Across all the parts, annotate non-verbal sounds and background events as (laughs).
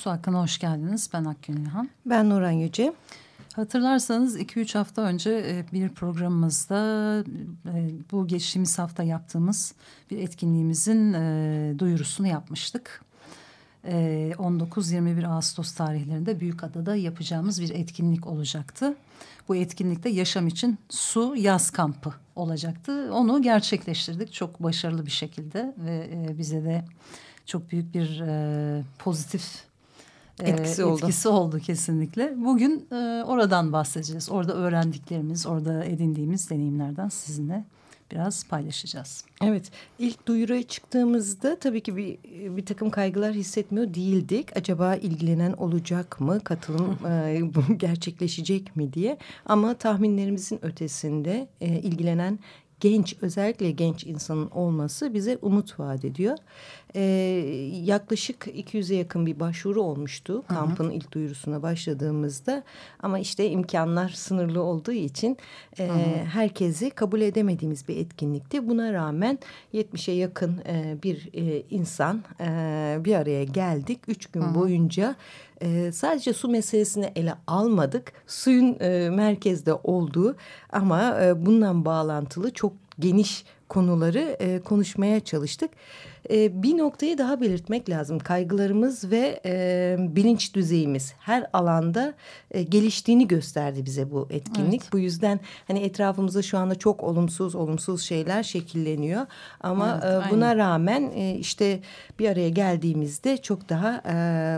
Su Hakkı'na hoş geldiniz. Ben Akgün İlhan. Ben Nuran Yüce. Hatırlarsanız 2-3 hafta önce e, bir programımızda e, bu geçtiğimiz hafta yaptığımız bir etkinliğimizin e, duyurusunu yapmıştık. 19-21 Ağustos tarihlerinde Büyükada'da yapacağımız bir etkinlik olacaktı. Bu etkinlikte yaşam için su yaz kampı olacaktı. Onu gerçekleştirdik çok başarılı bir şekilde ve bize de çok büyük bir pozitif etkisi, oldu. etkisi oldu kesinlikle. Bugün e, oradan bahsedeceğiz. Orada öğrendiklerimiz, orada edindiğimiz deneyimlerden sizinle biraz paylaşacağız. Evet, ilk duyuruya çıktığımızda tabii ki bir, bir takım kaygılar hissetmiyor değildik. Acaba ilgilenen olacak mı, katılım (laughs) e, gerçekleşecek mi diye. Ama tahminlerimizin ötesinde e, ilgilenen genç özellikle genç insanın olması bize umut vaat ediyor. Ee, yaklaşık 200'e yakın bir başvuru olmuştu Hı -hı. kampın ilk duyurusuna başladığımızda ama işte imkanlar sınırlı olduğu için e, herkesi kabul edemediğimiz bir etkinlikti. Buna rağmen 70'e yakın e, bir e, insan e, bir araya geldik. Üç gün Hı -hı. boyunca e, sadece su meselesini ele almadık. Suyun e, merkezde olduğu ama e, bundan bağlantılı çok geniş konuları e, konuşmaya çalıştık. E, bir noktayı daha belirtmek lazım. Kaygılarımız ve e, bilinç düzeyimiz her alanda e, geliştiğini gösterdi bize bu etkinlik. Evet. Bu yüzden hani etrafımızda şu anda çok olumsuz olumsuz şeyler şekilleniyor. Ama evet, e, buna rağmen e, işte bir araya geldiğimizde çok daha e,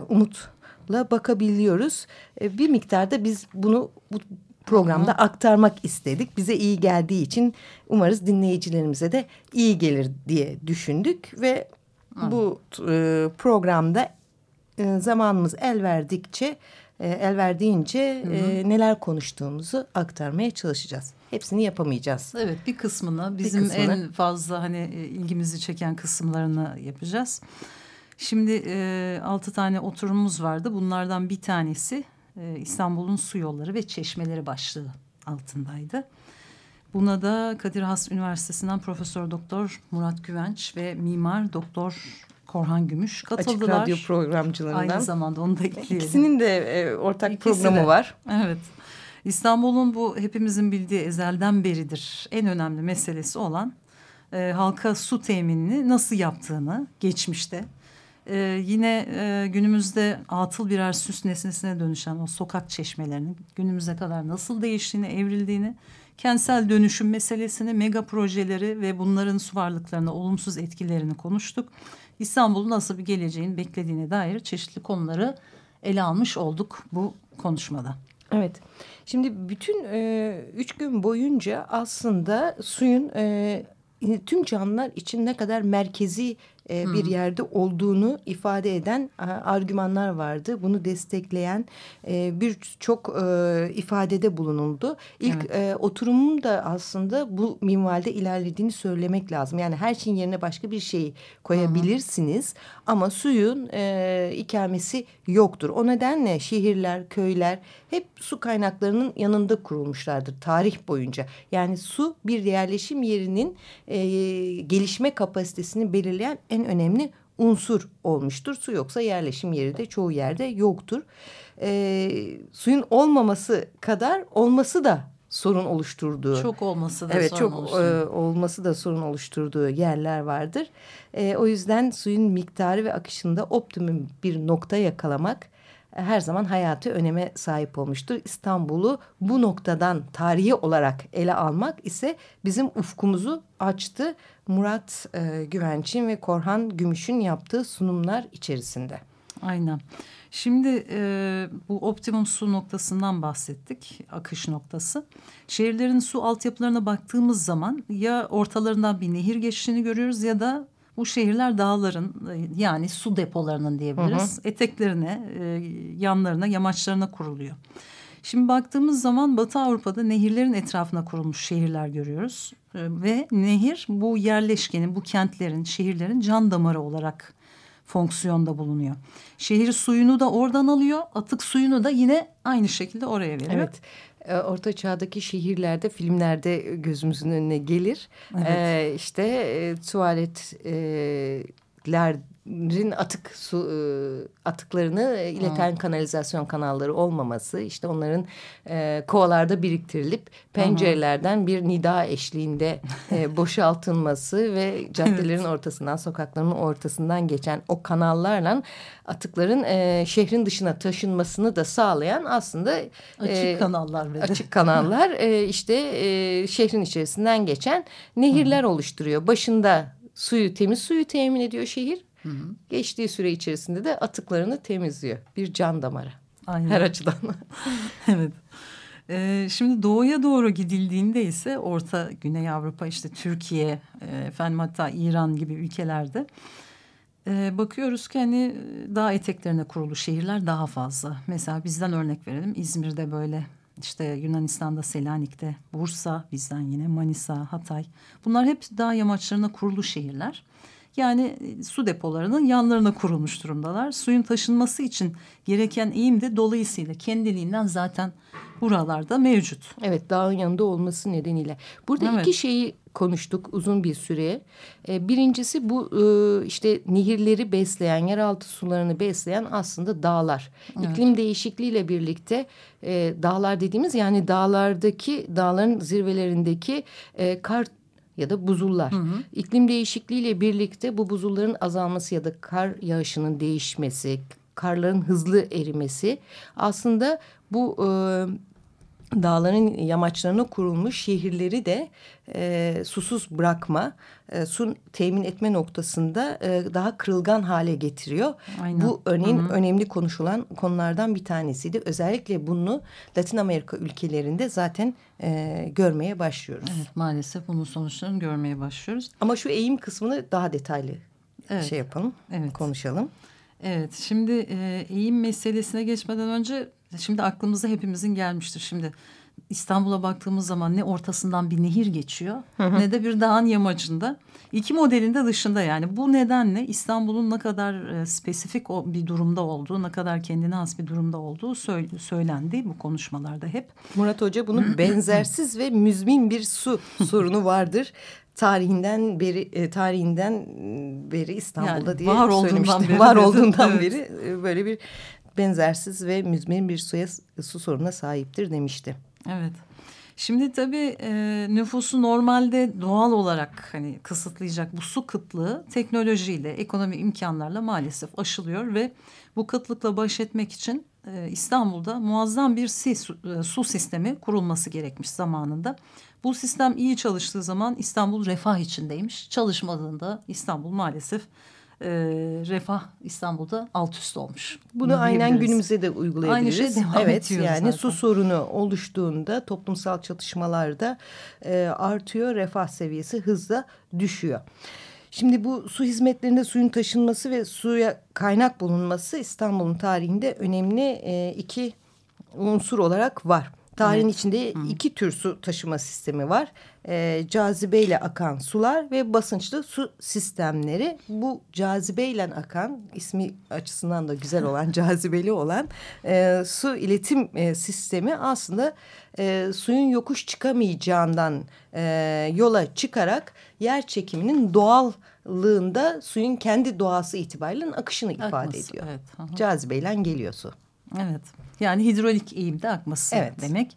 umut bakabiliyoruz. E, bir miktarda biz bunu bu programda Hı. aktarmak istedik. Bize iyi geldiği için umarız dinleyicilerimize de iyi gelir diye düşündük ve Hı. bu e, programda e, zamanımız el verdikçe e, el verdiğince e, neler konuştuğumuzu aktarmaya çalışacağız. Hepsini yapamayacağız. Evet bir kısmını bizim bir kısmını. en fazla hani e, ilgimizi çeken kısımlarını yapacağız. Şimdi e, altı tane oturumumuz vardı. Bunlardan bir tanesi e, İstanbul'un su yolları ve çeşmeleri başlığı altındaydı. Buna da Kadir Has Üniversitesi'nden Profesör Doktor Murat Güvenç ve Mimar Doktor Korhan Gümüş katıldılar. Açık Radyo programcılarından. Aynı zamanda onu da ekleyelim. İkisinin de e, ortak İkisi programı de. var. Evet. İstanbul'un bu hepimizin bildiği ezelden beridir en önemli meselesi olan e, halka su teminini nasıl yaptığını geçmişte ee, yine e, günümüzde atıl birer süs nesnesine dönüşen o sokak çeşmelerinin günümüze kadar nasıl değiştiğini, evrildiğini, kentsel dönüşüm meselesini, mega projeleri ve bunların su varlıklarına olumsuz etkilerini konuştuk. İstanbul'un nasıl bir geleceğin beklediğine dair çeşitli konuları ele almış olduk bu konuşmada. Evet. Şimdi bütün e, üç gün boyunca aslında suyun e, tüm canlılar için ne kadar merkezi e, bir yerde olduğunu ifade eden e, argümanlar vardı. Bunu destekleyen e, birçok e, ifadede bulunuldu. İlk evet. e, oturumum da aslında bu minvalde ilerlediğini söylemek lazım. Yani her şeyin yerine başka bir şey koyabilirsiniz. Hı. Ama suyun e, ikamesi yoktur. O nedenle şehirler, köyler hep su kaynaklarının yanında kurulmuşlardır tarih boyunca. Yani su bir yerleşim yerinin e, gelişme kapasitesini belirleyen en önemli unsur olmuştur. Su yoksa yerleşim yeri de çoğu yerde yoktur. E, suyun olmaması kadar olması da sorun oluşturduğu. Çok olması da evet, sorun çok, oluşturduğu. E, olması da sorun oluşturduğu yerler vardır. E, o yüzden suyun miktarı ve akışında optimum bir nokta yakalamak her zaman hayatı öneme sahip olmuştur. İstanbul'u bu noktadan tarihi olarak ele almak ise bizim ufkumuzu açtı. Murat e, Güvenç'in ve Korhan Gümüş'ün yaptığı sunumlar içerisinde. Aynen. Şimdi e, bu optimum su noktasından bahsettik, akış noktası. Şehirlerin su altyapılarına baktığımız zaman ya ortalarından bir nehir geçtiğini görüyoruz ya da bu şehirler dağların e, yani su depolarının diyebiliriz. Hı hı. Eteklerine, e, yanlarına, yamaçlarına kuruluyor. Şimdi baktığımız zaman Batı Avrupa'da nehirlerin etrafına kurulmuş şehirler görüyoruz. E, ve nehir bu yerleşkenin, bu kentlerin, şehirlerin can damarı olarak fonksiyonda bulunuyor. Şehir suyunu da oradan alıyor, atık suyunu da yine aynı şekilde oraya veriyor. Evet. E, Orta Çağ'daki şehirlerde, filmlerde gözümüzün önüne gelir. Evet. Ee, işte e, tuvaletler atık su e, atıklarını ileten hmm. kanalizasyon kanalları olmaması işte onların e, kovalarda biriktirilip pencerelerden bir nida eşliğinde e, (laughs) boşaltılması ve caddelerin evet. ortasından sokakların ortasından geçen o kanallarla atıkların e, şehrin dışına taşınmasını da sağlayan aslında açık e, kanallar ve açık kanallar (laughs) e, işte e, şehrin içerisinden geçen nehirler hmm. oluşturuyor başında suyu temiz suyu temin ediyor şehir Hı hı. Geçtiği süre içerisinde de atıklarını temizliyor. Bir can damarı. Aynen. Her açıdan. (laughs) evet. Ee, şimdi doğuya doğru gidildiğinde ise Orta Güney Avrupa işte Türkiye, e, efendim hatta İran gibi ülkelerde e, bakıyoruz ki hani dağ eteklerine kurulu şehirler daha fazla. Mesela bizden örnek verelim İzmir'de böyle işte Yunanistan'da Selanik'te, Bursa bizden yine Manisa, Hatay. Bunlar hep dağ yamaçlarına kurulu şehirler. Yani e, su depolarının yanlarına kurulmuş durumdalar. Suyun taşınması için gereken eğim de dolayısıyla kendiliğinden zaten buralarda mevcut. Evet dağın yanında olması nedeniyle. Burada evet. iki şeyi konuştuk uzun bir süre. Ee, birincisi bu e, işte nehirleri besleyen, yeraltı sularını besleyen aslında dağlar. Evet. İklim değişikliğiyle birlikte e, dağlar dediğimiz yani dağlardaki dağların zirvelerindeki e, kar ya da buzullar. Hı hı. İklim değişikliğiyle birlikte bu buzulların azalması ya da kar yağışının değişmesi, karların hızlı erimesi aslında bu e, dağların yamaçlarına kurulmuş şehirleri de e, susuz bırakma, e, su temin etme noktasında e, daha kırılgan hale getiriyor. Aynen. Bu örneğin Hı -hı. önemli konuşulan konulardan bir tanesiydi. Özellikle bunu Latin Amerika ülkelerinde zaten e, görmeye başlıyoruz. Evet maalesef bunun sonuçlarını görmeye başlıyoruz. Ama şu eğim kısmını daha detaylı evet. şey yapalım, evet. konuşalım. Evet şimdi e, eğim meselesine geçmeden önce şimdi aklımıza hepimizin gelmiştir. Şimdi İstanbul'a baktığımız zaman ne ortasından bir nehir geçiyor hı hı. ne de bir dağın yamacında. İki modelin de dışında yani bu nedenle İstanbul'un ne kadar e, spesifik bir durumda olduğu, ne kadar kendine has bir durumda olduğu söylendi bu konuşmalarda hep. Murat Hoca bunun (clears throat) benzersiz ve müzmin bir su sorunu vardır tarihinden beri e, tarihinden beri İstanbul'da yani diye var söylemiştim. Beri var olduğundan evet. beri e, böyle bir benzersiz ve müzmin bir suya su sorununa sahiptir demişti. Evet. Şimdi tabii e, nüfusu normalde doğal olarak hani kısıtlayacak bu su kıtlığı teknolojiyle, ekonomi imkanlarla maalesef aşılıyor ve bu kıtlıkla baş etmek için e, İstanbul'da muazzam bir si, su, e, su sistemi kurulması gerekmiş zamanında. Bu sistem iyi çalıştığı zaman İstanbul refah içindeymiş. Çalışmadığında İstanbul maalesef e, refah İstanbul'da alt üst olmuş. Bunu aynen günümüze de uygulayabiliriz. Aynı şey devam evet, ediyor yani zaten. su sorunu oluştuğunda toplumsal çatışmalarda e, artıyor, refah seviyesi hızla düşüyor. Şimdi bu su hizmetlerinde suyun taşınması ve suya kaynak bulunması İstanbul'un tarihinde önemli e, iki unsur olarak var. Tarihin evet. içinde Hı. iki tür su taşıma sistemi var. E, cazibeyle akan sular ve basınçlı su sistemleri. Bu cazibeyle akan ismi açısından da güzel olan (laughs) cazibeli olan e, su iletim e, sistemi aslında e, suyun yokuş çıkamayacağından e, yola çıkarak yer çekiminin doğallığında suyun kendi doğası itibariyle akışını ifade Akması, ediyor. Evet. Cazibeyle geliyor su. Evet. Yani hidrolik eğimde akması evet. demek.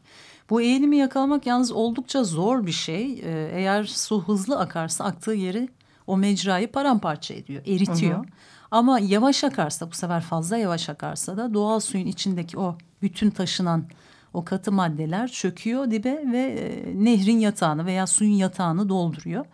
Bu eğilimi yakalamak yalnız oldukça zor bir şey. Ee, eğer su hızlı akarsa aktığı yeri o mecrayı paramparça ediyor, eritiyor. Hı hı. Ama yavaş akarsa bu sefer fazla yavaş akarsa da doğal suyun içindeki o bütün taşınan o katı maddeler çöküyor dibe ve e, nehrin yatağını veya suyun yatağını dolduruyor.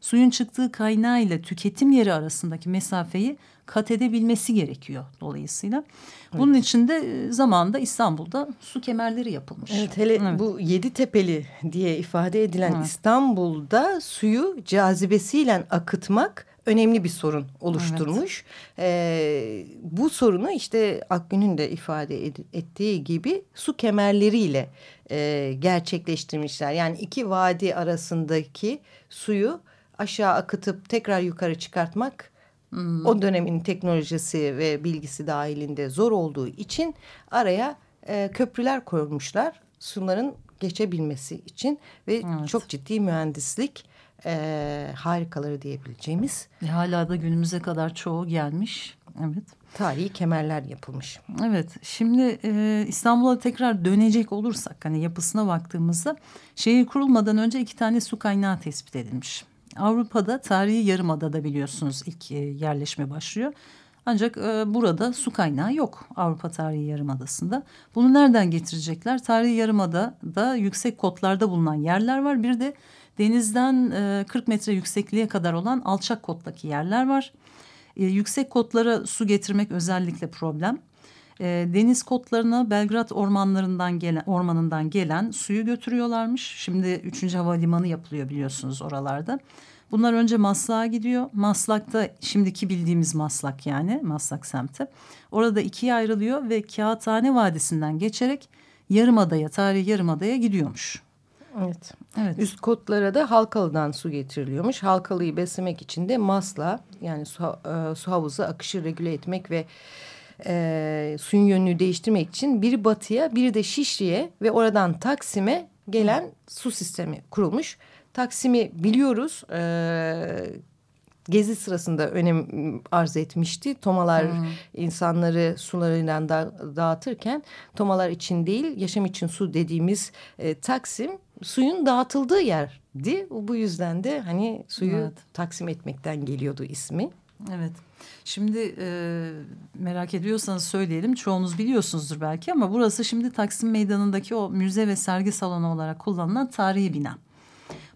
Suyun çıktığı kaynağı ile tüketim yeri arasındaki mesafeyi kat edebilmesi gerekiyor dolayısıyla. Bunun evet. için de e, zamanında İstanbul'da su kemerleri yapılmış. Evet hele evet. bu yedi tepeli diye ifade edilen evet. İstanbul'da suyu cazibesiyle akıtmak önemli bir sorun oluşturmuş. Evet. Ee, bu sorunu işte Akgün'ün de ifade ettiği gibi su kemerleriyle e, gerçekleştirmişler. Yani iki vadi arasındaki suyu aşağı akıtıp tekrar yukarı çıkartmak hmm. o dönemin teknolojisi ve bilgisi dahilinde zor olduğu için araya e, köprüler koymuşlar. Suların geçebilmesi için ve evet. çok ciddi mühendislik e, harikaları diyebileceğimiz. E, hala da günümüze kadar çoğu gelmiş. Evet. Tarihi kemerler yapılmış. Evet. Şimdi e, İstanbul'a tekrar dönecek olursak hani yapısına baktığımızda şehir kurulmadan önce iki tane su kaynağı tespit edilmiş. Avrupa'da tarihi yarımadada biliyorsunuz ilk e, yerleşme başlıyor. Ancak e, burada su kaynağı yok Avrupa Tarihi Yarımadası'nda. Bunu nereden getirecekler? Tarihi Yarımada'da yüksek kotlarda bulunan yerler var. Bir de denizden e, 40 metre yüksekliğe kadar olan alçak kottaki yerler var. E, yüksek kotlara su getirmek özellikle problem. E, deniz kotlarına Belgrad ormanlarından gelen ormanından gelen suyu götürüyorlarmış. Şimdi 3. Havalimanı yapılıyor biliyorsunuz oralarda. Bunlar önce Maslak'a gidiyor. Maslak'ta şimdiki bildiğimiz Maslak yani Maslak semti. Orada ikiye ayrılıyor ve Kağıthane Vadisi'nden geçerek Yarımada'ya, tarihi Yarımada'ya gidiyormuş. Evet. evet. Üst kotlara da Halkalı'dan su getiriliyormuş. Halkalı'yı beslemek için de Masla yani su, e, su havuzu akışı regüle etmek ve e, suyun yönünü değiştirmek için biri batıya biri de Şişli'ye ve oradan Taksim'e gelen su sistemi kurulmuş. Taksim'i biliyoruz. E, gezi sırasında önem arz etmişti. Tomalar hmm. insanları sularıyla da, dağıtırken tomalar için değil yaşam için su dediğimiz e, Taksim suyun dağıtıldığı yerdi. Bu yüzden de hani suyu evet. taksim etmekten geliyordu ismi. Evet. Şimdi e, merak ediyorsanız söyleyelim. Çoğunuz biliyorsunuzdur belki ama burası şimdi Taksim Meydanı'ndaki o müze ve sergi salonu olarak kullanılan tarihi bina.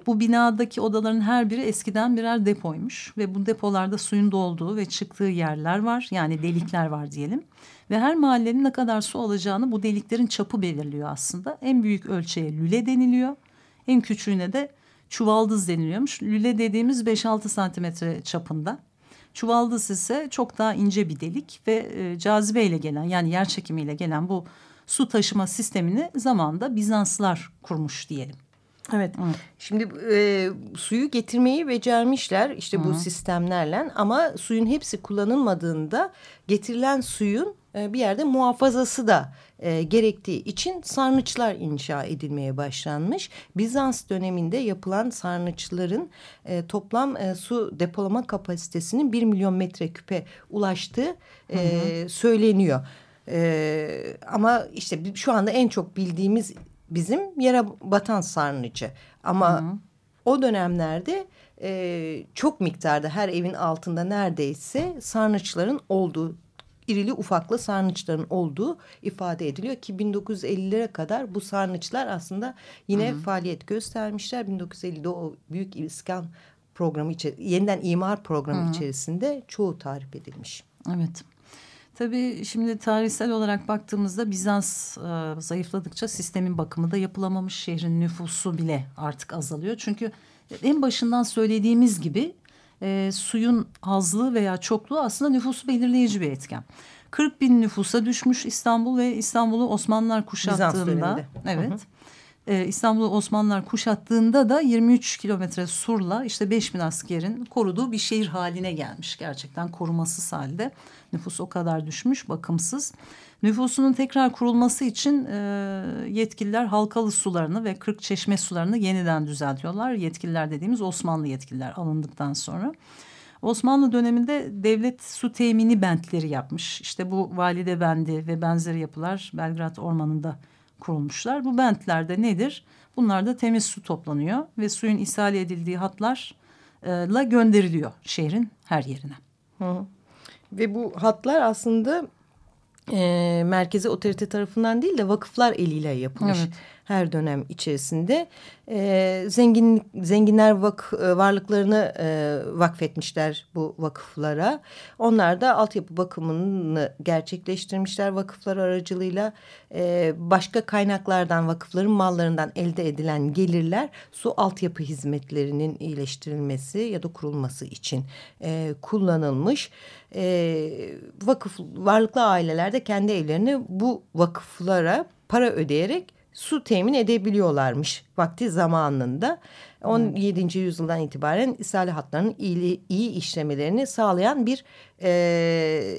Bu binadaki odaların her biri eskiden birer depoymuş ve bu depolarda suyun dolduğu ve çıktığı yerler var. Yani delikler var diyelim. Ve her mahallenin ne kadar su alacağını bu deliklerin çapı belirliyor aslında. En büyük ölçeğe lüle deniliyor. En küçüğüne de çuvaldız deniliyormuş. Lüle dediğimiz 5-6 santimetre çapında. Çuvaldız ise çok daha ince bir delik ve e, cazibeyle gelen yani yer çekimiyle gelen bu su taşıma sistemini zamanda Bizanslar kurmuş diyelim. Evet. evet. Şimdi e, suyu getirmeyi becermişler işte Hı. bu sistemlerle ama suyun hepsi kullanılmadığında getirilen suyun e, bir yerde muhafazası da e, gerektiği için sarnıçlar inşa edilmeye başlanmış. Bizans döneminde yapılan sarnıçların e, toplam e, su depolama kapasitesinin bir milyon metreküpe ulaştığı e, söyleniyor. E, ama işte şu anda en çok bildiğimiz bizim yere batan sarnıcı. Ama hı hı. o dönemlerde e, çok miktarda her evin altında neredeyse sarnıçların olduğu irili ufaklı sarnıçların olduğu ifade ediliyor ki 1950'lere kadar bu sarnıçlar aslında yine Hı -hı. faaliyet göstermişler. 1950'de o büyük iskan programı yeniden imar programı Hı -hı. içerisinde çoğu tarif edilmiş. Evet. Tabii şimdi tarihsel olarak baktığımızda Bizans e, zayıfladıkça sistemin bakımı da yapılamamış. Şehrin nüfusu bile artık azalıyor. Çünkü en başından söylediğimiz gibi e, suyun azlığı veya çokluğu aslında nüfusu belirleyici bir etken. 40 bin nüfusa düşmüş İstanbul ve İstanbul'u Osmanlılar kuşattığında. Evet. Ee, İstanbul'u Osmanlılar kuşattığında da 23 kilometre surla işte 5 bin askerin koruduğu bir şehir haline gelmiş. Gerçekten korumasız halde nüfus o kadar düşmüş bakımsız. Nüfusunun tekrar kurulması için e, yetkililer halkalı sularını ve kırk çeşme sularını yeniden düzeltiyorlar. Yetkililer dediğimiz Osmanlı yetkililer alındıktan sonra. Osmanlı döneminde devlet su temini bentleri yapmış. İşte bu valide bendi ve benzeri yapılar Belgrad Ormanı'nda kurulmuşlar. Bu bentlerde nedir? Bunlarda temiz su toplanıyor ve suyun ishal edildiği hatlarla gönderiliyor şehrin her yerine. Hı. Ve bu hatlar aslında e, merkezi otorite tarafından değil de vakıflar eliyle yapılmış. Evet. Her dönem içerisinde e, zengin zenginler vak, e, varlıklarını e, vakfetmişler bu vakıflara. Onlar da altyapı bakımını gerçekleştirmişler vakıflar aracılığıyla. E, başka kaynaklardan vakıfların mallarından elde edilen gelirler su altyapı hizmetlerinin iyileştirilmesi ya da kurulması için e, kullanılmış. E, vakıf varlıklı aileler de kendi evlerini bu vakıflara para ödeyerek su temin edebiliyorlarmış vakti zamanında. 17. yüzyıldan itibaren ishali hatlarının iyi, iyi işlemelerini sağlayan bir e,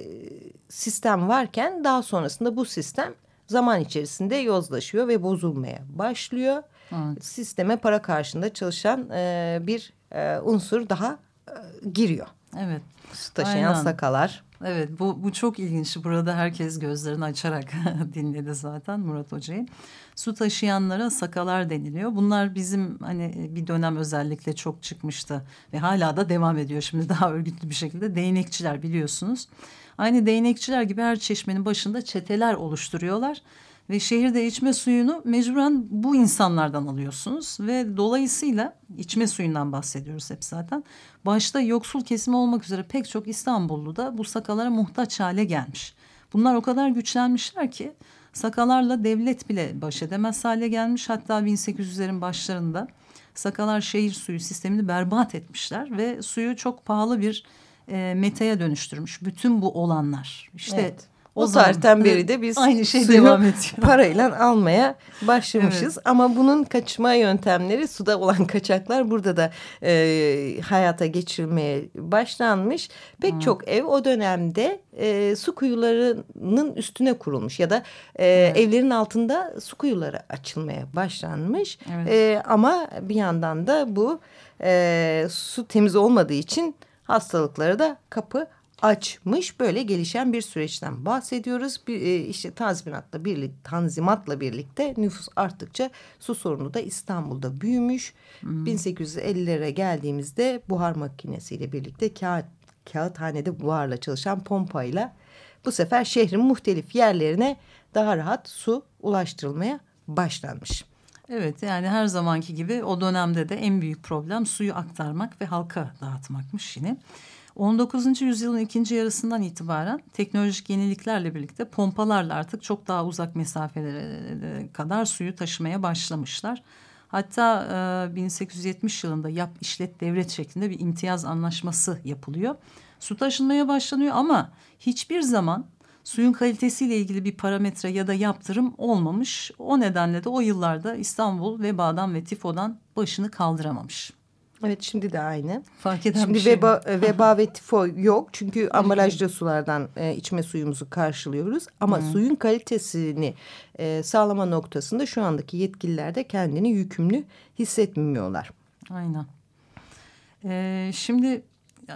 sistem varken daha sonrasında bu sistem zaman içerisinde yozlaşıyor ve bozulmaya başlıyor. Evet. Sisteme para karşında çalışan e, bir e, unsur daha e, giriyor. Evet. Su taşıyan Aynen. sakalar. Evet bu, bu çok ilginç. Burada herkes gözlerini açarak (laughs) dinledi zaten Murat Hoca'yı. Su taşıyanlara sakalar deniliyor. Bunlar bizim hani bir dönem özellikle çok çıkmıştı ve hala da devam ediyor şimdi daha örgütlü bir şekilde. Değnekçiler biliyorsunuz. Aynı değnekçiler gibi her çeşmenin başında çeteler oluşturuyorlar ve şehirde içme suyunu mecburen bu insanlardan alıyorsunuz ve dolayısıyla içme suyundan bahsediyoruz hep zaten. Başta yoksul kesimi olmak üzere pek çok İstanbullu da bu sakalara muhtaç hale gelmiş. Bunlar o kadar güçlenmişler ki sakalarla devlet bile baş edemez hale gelmiş. Hatta 1800'lerin başlarında sakalar şehir suyu sistemini berbat etmişler ve suyu çok pahalı bir e, metaya dönüştürmüş. Bütün bu olanlar işte evet. O, o tarihten beri (laughs) de biz aynı şey devam ediyor. Parayla almaya başlamışız. Evet. Ama bunun kaçma yöntemleri suda olan (laughs) kaçaklar burada da e, hayata geçirilmeye başlanmış. Pek hmm. çok ev o dönemde e, su kuyularının üstüne kurulmuş ya da e, evet. evlerin altında su kuyuları açılmaya başlanmış. Evet. E, ama bir yandan da bu e, su temiz olmadığı için hastalıklara da kapı açmış böyle gelişen bir süreçten bahsediyoruz. Bir, e, işte tazminatla birlikte, tanzimatla birlikte nüfus arttıkça su sorunu da İstanbul'da büyümüş. Hmm. 1850'lere geldiğimizde buhar makinesiyle birlikte kağıt, kağıthanede buharla çalışan pompayla bu sefer şehrin muhtelif yerlerine daha rahat su ulaştırılmaya başlanmış. Evet yani her zamanki gibi o dönemde de en büyük problem suyu aktarmak ve halka dağıtmakmış yine. 19. yüzyılın ikinci yarısından itibaren teknolojik yeniliklerle birlikte pompalarla artık çok daha uzak mesafelere kadar suyu taşımaya başlamışlar. Hatta e, 1870 yılında yap işlet devlet şeklinde bir imtiyaz anlaşması yapılıyor. Su taşınmaya başlanıyor ama hiçbir zaman suyun kalitesiyle ilgili bir parametre ya da yaptırım olmamış. O nedenle de o yıllarda İstanbul vebadan ve tifodan başını kaldıramamış. Evet şimdi de aynı. Fark eden şimdi bir şey veba, mi? veba ve tifo yok. Çünkü ambalajlı sulardan e, içme suyumuzu karşılıyoruz. Ama hmm. suyun kalitesini e, sağlama noktasında şu andaki yetkililer de kendini yükümlü hissetmiyorlar. Aynen. Ee, şimdi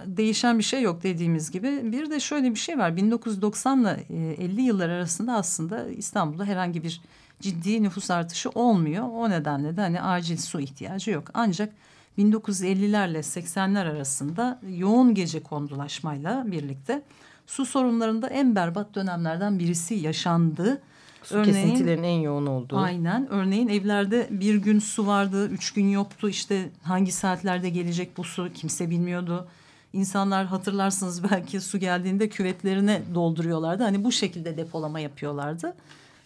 değişen bir şey yok dediğimiz gibi. Bir de şöyle bir şey var. 1990 ile 50 yıllar arasında aslında İstanbul'da herhangi bir ciddi nüfus artışı olmuyor. O nedenle de hani acil su ihtiyacı yok. Ancak 1950'lerle 80'ler arasında yoğun gece kondulaşmayla birlikte su sorunlarında en berbat dönemlerden birisi yaşandı. Su örneğin, kesintilerin en yoğun olduğu. Aynen. Örneğin evlerde bir gün su vardı, üç gün yoktu. İşte hangi saatlerde gelecek bu su kimse bilmiyordu. İnsanlar hatırlarsınız (laughs) belki su geldiğinde küvetlerine dolduruyorlardı. Hani bu şekilde depolama yapıyorlardı.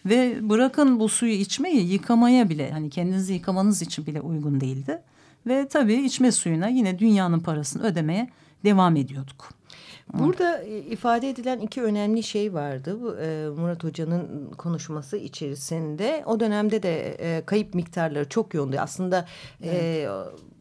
Ve bırakın bu suyu içmeyi yıkamaya bile hani kendinizi yıkamanız için bile uygun değildi. Ve tabii içme suyuna yine dünyanın parasını ödemeye devam ediyorduk. Burada e, ifade edilen iki önemli şey vardı. E, Murat Hoca'nın konuşması içerisinde. O dönemde de e, kayıp miktarları çok yoğundu. Aslında evet.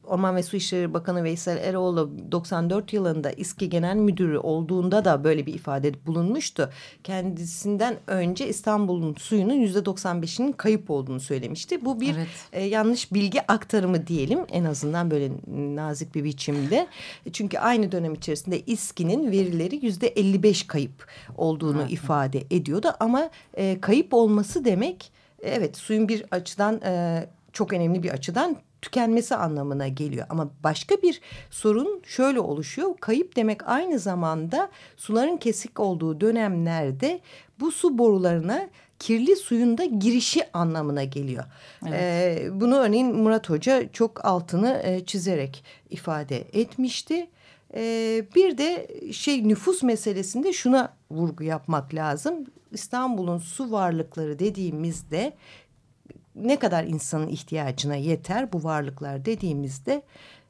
E, Orman ve Su İşleri Bakanı Veysel Eroğlu 94 yılında İSKİ Genel Müdürü olduğunda da böyle bir ifade bulunmuştu. Kendisinden önce İstanbul'un suyunun yüzde 95'inin kayıp olduğunu söylemişti. Bu bir evet. e, yanlış bilgi aktarımı diyelim en azından böyle nazik bir biçimde. Çünkü aynı dönem içerisinde İSKİ'nin verileri yüzde 55 kayıp olduğunu evet. ifade ediyordu. Ama e, kayıp olması demek evet suyun bir açıdan e, çok önemli bir açıdan tükenmesi anlamına geliyor. Ama başka bir sorun şöyle oluşuyor. Kayıp demek aynı zamanda suların kesik olduğu dönemlerde bu su borularına kirli suyun da girişi anlamına geliyor. Evet. E, bunu örneğin Murat Hoca çok altını e, çizerek ifade etmişti. E, bir de şey nüfus meselesinde şuna vurgu yapmak lazım. İstanbul'un su varlıkları dediğimizde ne kadar insanın ihtiyacına yeter bu varlıklar dediğimizde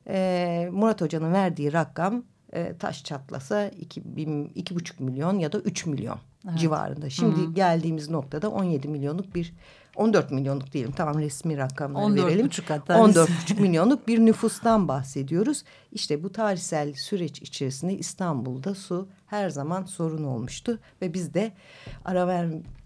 e, Murat Hoca'nın verdiği rakam e, taş çatlasa iki, bin, iki buçuk milyon ya da üç milyon evet. civarında. Şimdi Hı -hı. geldiğimiz noktada 17 milyonluk bir 14 milyonluk diyelim tamam resmi rakamları 14 verelim. Buçuk hatta 14 buçuk milyonluk bir nüfustan bahsediyoruz. İşte bu tarihsel süreç içerisinde İstanbul'da su her zaman sorun olmuştu ve biz de ara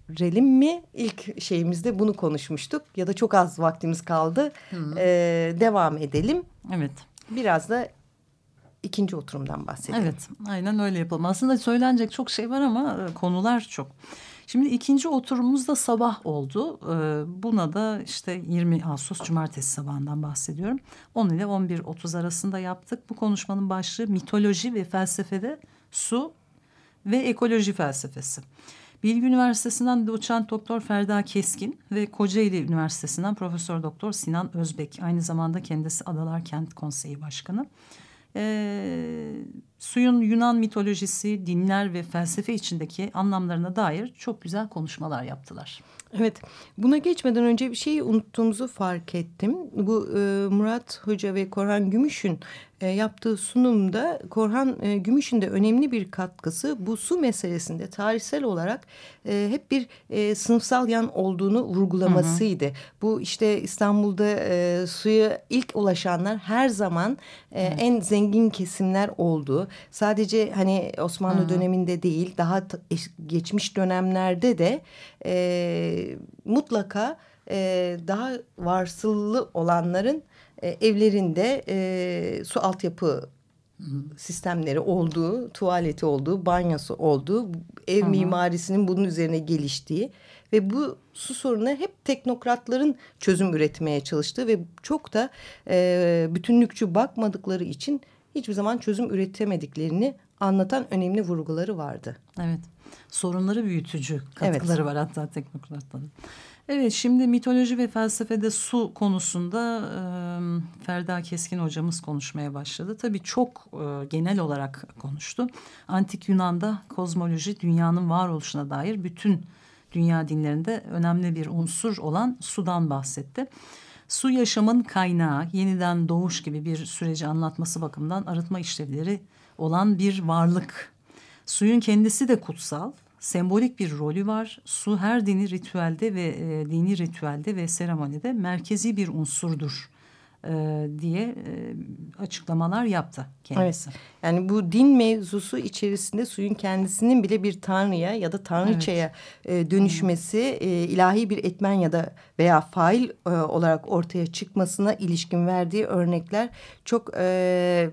verelim mi ilk şeyimizde bunu konuşmuştuk ya da çok az vaktimiz kaldı ee, devam edelim. Evet. Biraz da ikinci oturumdan bahsedelim. Evet aynen öyle yapalım. Aslında söylenecek çok şey var ama e, konular çok. Şimdi ikinci oturumumuz da sabah oldu. E, buna da işte 20 Ağustos Cumartesi sabahından bahsediyorum. 10 ile 11.30 arasında yaptık. Bu konuşmanın başlığı mitoloji ve felsefede su ve ekoloji felsefesi. Bilgi Üniversitesi'nden doçent doktor Ferda Keskin ve Kocaeli Üniversitesi'nden Profesör Doktor Sinan Özbek. Aynı zamanda kendisi Adalar Kent Konseyi Başkanı e, suyun Yunan mitolojisi, dinler ve felsefe içindeki anlamlarına dair çok güzel konuşmalar yaptılar. Evet, buna geçmeden önce bir şeyi unuttuğumuzu fark ettim. Bu e, Murat Hoca ve Korhan Gümüş'ün e, yaptığı sunumda Korhan e, Gümüş'ün de önemli bir katkısı bu su meselesinde tarihsel olarak e, hep bir e, sınıfsal yan olduğunu vurgulamasıydı. Hı hı. Bu işte İstanbul'da e, suya ilk ulaşanlar her zaman e, en zengin kesimler olduğu. Sadece hani Osmanlı hı hı. döneminde değil daha geçmiş dönemlerde de e, mutlaka e, daha varsıllı olanların e, evlerinde e, su altyapı sistemleri olduğu, tuvaleti olduğu, banyosu olduğu, ev Hı -hı. mimarisinin bunun üzerine geliştiği ve bu su sorununa hep teknokratların çözüm üretmeye çalıştığı ve çok da e, bütünlükçü bakmadıkları için hiçbir zaman çözüm üretemediklerini anlatan önemli vurguları vardı. Evet. Sorunları büyütücü katkıları evet. var hatta teknokratların. Evet şimdi mitoloji ve felsefede su konusunda e, Ferda Keskin hocamız konuşmaya başladı. Tabii çok e, genel olarak konuştu. Antik Yunan'da kozmoloji dünyanın varoluşuna dair bütün dünya dinlerinde önemli bir unsur olan sudan bahsetti. Su yaşamın kaynağı, yeniden doğuş gibi bir süreci anlatması bakımından arıtma işlevleri olan bir varlık. Suyun kendisi de kutsal sembolik bir rolü var. Su her dini ritüelde ve e, dini ritüelde ve seremonide merkezi bir unsurdur e, diye e, açıklamalar yaptı kendisi. Evet. Yani bu din mevzusu içerisinde suyun kendisinin bile bir tanrıya ya da tanrıçaya evet. e, dönüşmesi e, ilahi bir etmen ya da veya fail e, olarak ortaya çıkmasına ilişkin verdiği örnekler çok e,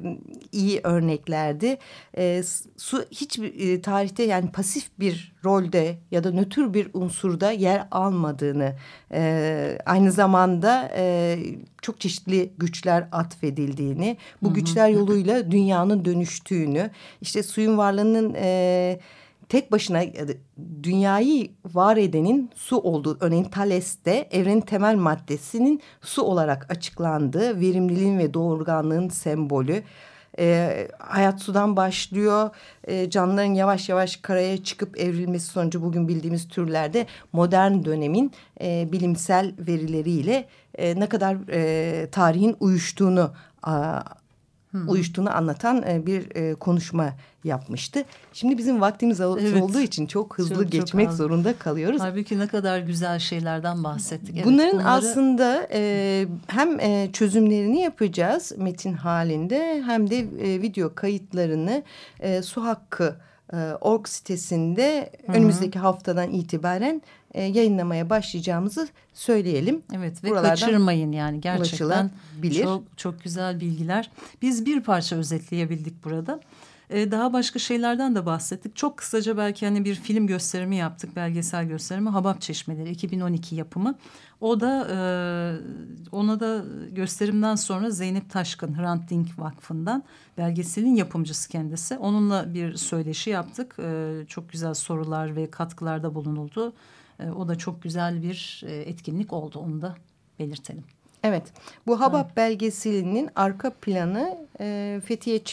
iyi örneklerdi. E, su hiç e, tarihte yani pasif bir rolde ya da nötr bir unsurda yer almadığını e, aynı zamanda e, çok çeşitli güçler atfedildiğini bu hı hı. güçler yoluyla dünyanın dönüştüğünü işte suyun varlığının e, tek başına dünyayı var edenin su olduğu örneğin Thales'te evrenin temel maddesinin su olarak açıklandığı verimliliğin ve doğurganlığın sembolü e, hayat sudan başlıyor. E, canlıların yavaş yavaş karaya çıkıp evrilmesi sonucu bugün bildiğimiz türlerde modern dönemin e, bilimsel verileriyle e, ne kadar e, tarihin uyuştuğunu a, hmm. uyuştuğunu anlatan e, bir e, konuşma yapmıştı. Şimdi bizim vaktimiz evet. olduğu için çok hızlı çok, geçmek çok zorunda kalıyoruz. Halbuki ne kadar güzel şeylerden bahsettik. Evet, Bunların bunları... aslında e, hem e, çözümlerini yapacağız metin halinde hem de e, video kayıtlarını e, Su Hakkı org sitesinde Hı -hı. önümüzdeki haftadan itibaren e, yayınlamaya başlayacağımızı söyleyelim. Evet ve Buralardan kaçırmayın yani gerçekten çok çok güzel bilgiler. Biz bir parça özetleyebildik burada. Ee, daha başka şeylerden de bahsettik. Çok kısaca belki hani bir film gösterimi yaptık, belgesel gösterimi. Habab Çeşmeleri 2012 yapımı. O da e, ona da gösterimden sonra Zeynep Taşkın Hrant Dink Vakfı'ndan belgeselin yapımcısı kendisi. Onunla bir söyleşi yaptık. E, çok güzel sorular ve katkılarda bulunuldu. E, o da çok güzel bir e, etkinlik oldu onu da belirtelim. Evet bu Habab belgeselinin arka planı e, Fethiye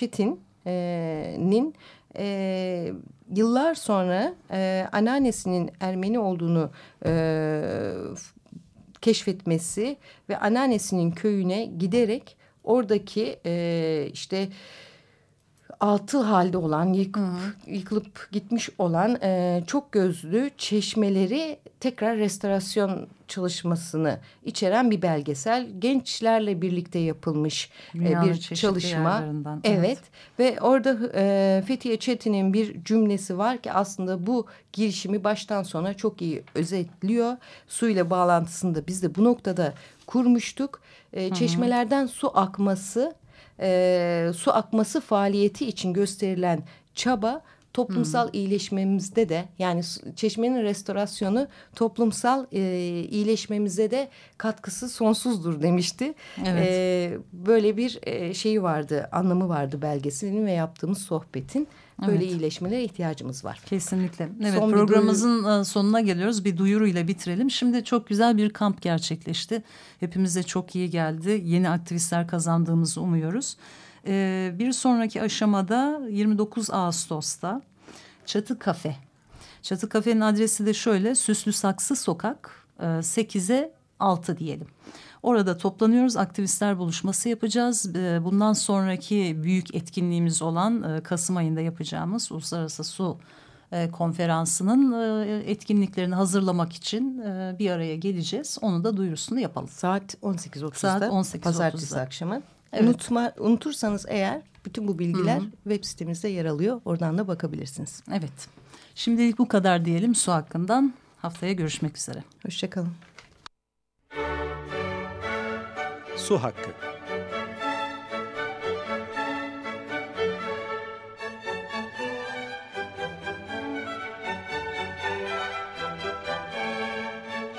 Çetin'in e, yıllar sonra e, anneannesinin Ermeni olduğunu e, keşfetmesi ve anneannesinin köyüne giderek oradaki e, işte altı halde olan yıkıp, yıkılıp gitmiş olan e, çok gözlü çeşmeleri tekrar restorasyon çalışmasını içeren bir belgesel. Gençlerle birlikte yapılmış e, bir çalışma. Evet. evet ve orada e, Fethiye Çetin'in bir cümlesi var ki aslında bu girişimi baştan sona çok iyi özetliyor. Su ile bağlantısını da biz de bu noktada kurmuştuk. E, çeşmelerden su akması e, su akması faaliyeti için gösterilen çaba toplumsal hmm. iyileşmemizde de yani çeşmenin restorasyonu toplumsal e, iyileşmemize de katkısı sonsuzdur demişti. Evet. E, böyle bir e, şeyi vardı anlamı vardı belgeselinin ve yaptığımız sohbetin. Böyle evet. iyileşmelere ihtiyacımız var. Kesinlikle. Evet Son programımızın duyuru... sonuna geliyoruz. Bir duyuruyla bitirelim. Şimdi çok güzel bir kamp gerçekleşti. Hepimize çok iyi geldi. Yeni aktivistler kazandığımızı umuyoruz. Ee, bir sonraki aşamada 29 Ağustos'ta Çatı Kafe. Çatı Kafe'nin adresi de şöyle Süslü Saksı Sokak 8'e 6 diyelim. Orada toplanıyoruz, aktivistler buluşması yapacağız. Ee, bundan sonraki büyük etkinliğimiz olan e, Kasım ayında yapacağımız Uluslararası Su e, konferansının e, etkinliklerini hazırlamak için bir araya geleceğiz. Onu da duyurusunu yapalım. Saat 18.30'da. Saat 18.30'da. Pazartesi akşamı. Evet. Unutma, unutursanız eğer bütün bu bilgiler Hı -hı. web sitemizde yer alıyor. Oradan da bakabilirsiniz. Evet. Şimdilik bu kadar diyelim su hakkından. Haftaya görüşmek üzere. Hoşçakalın. Su hakkı.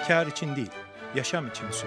Kar için değil, yaşam için su.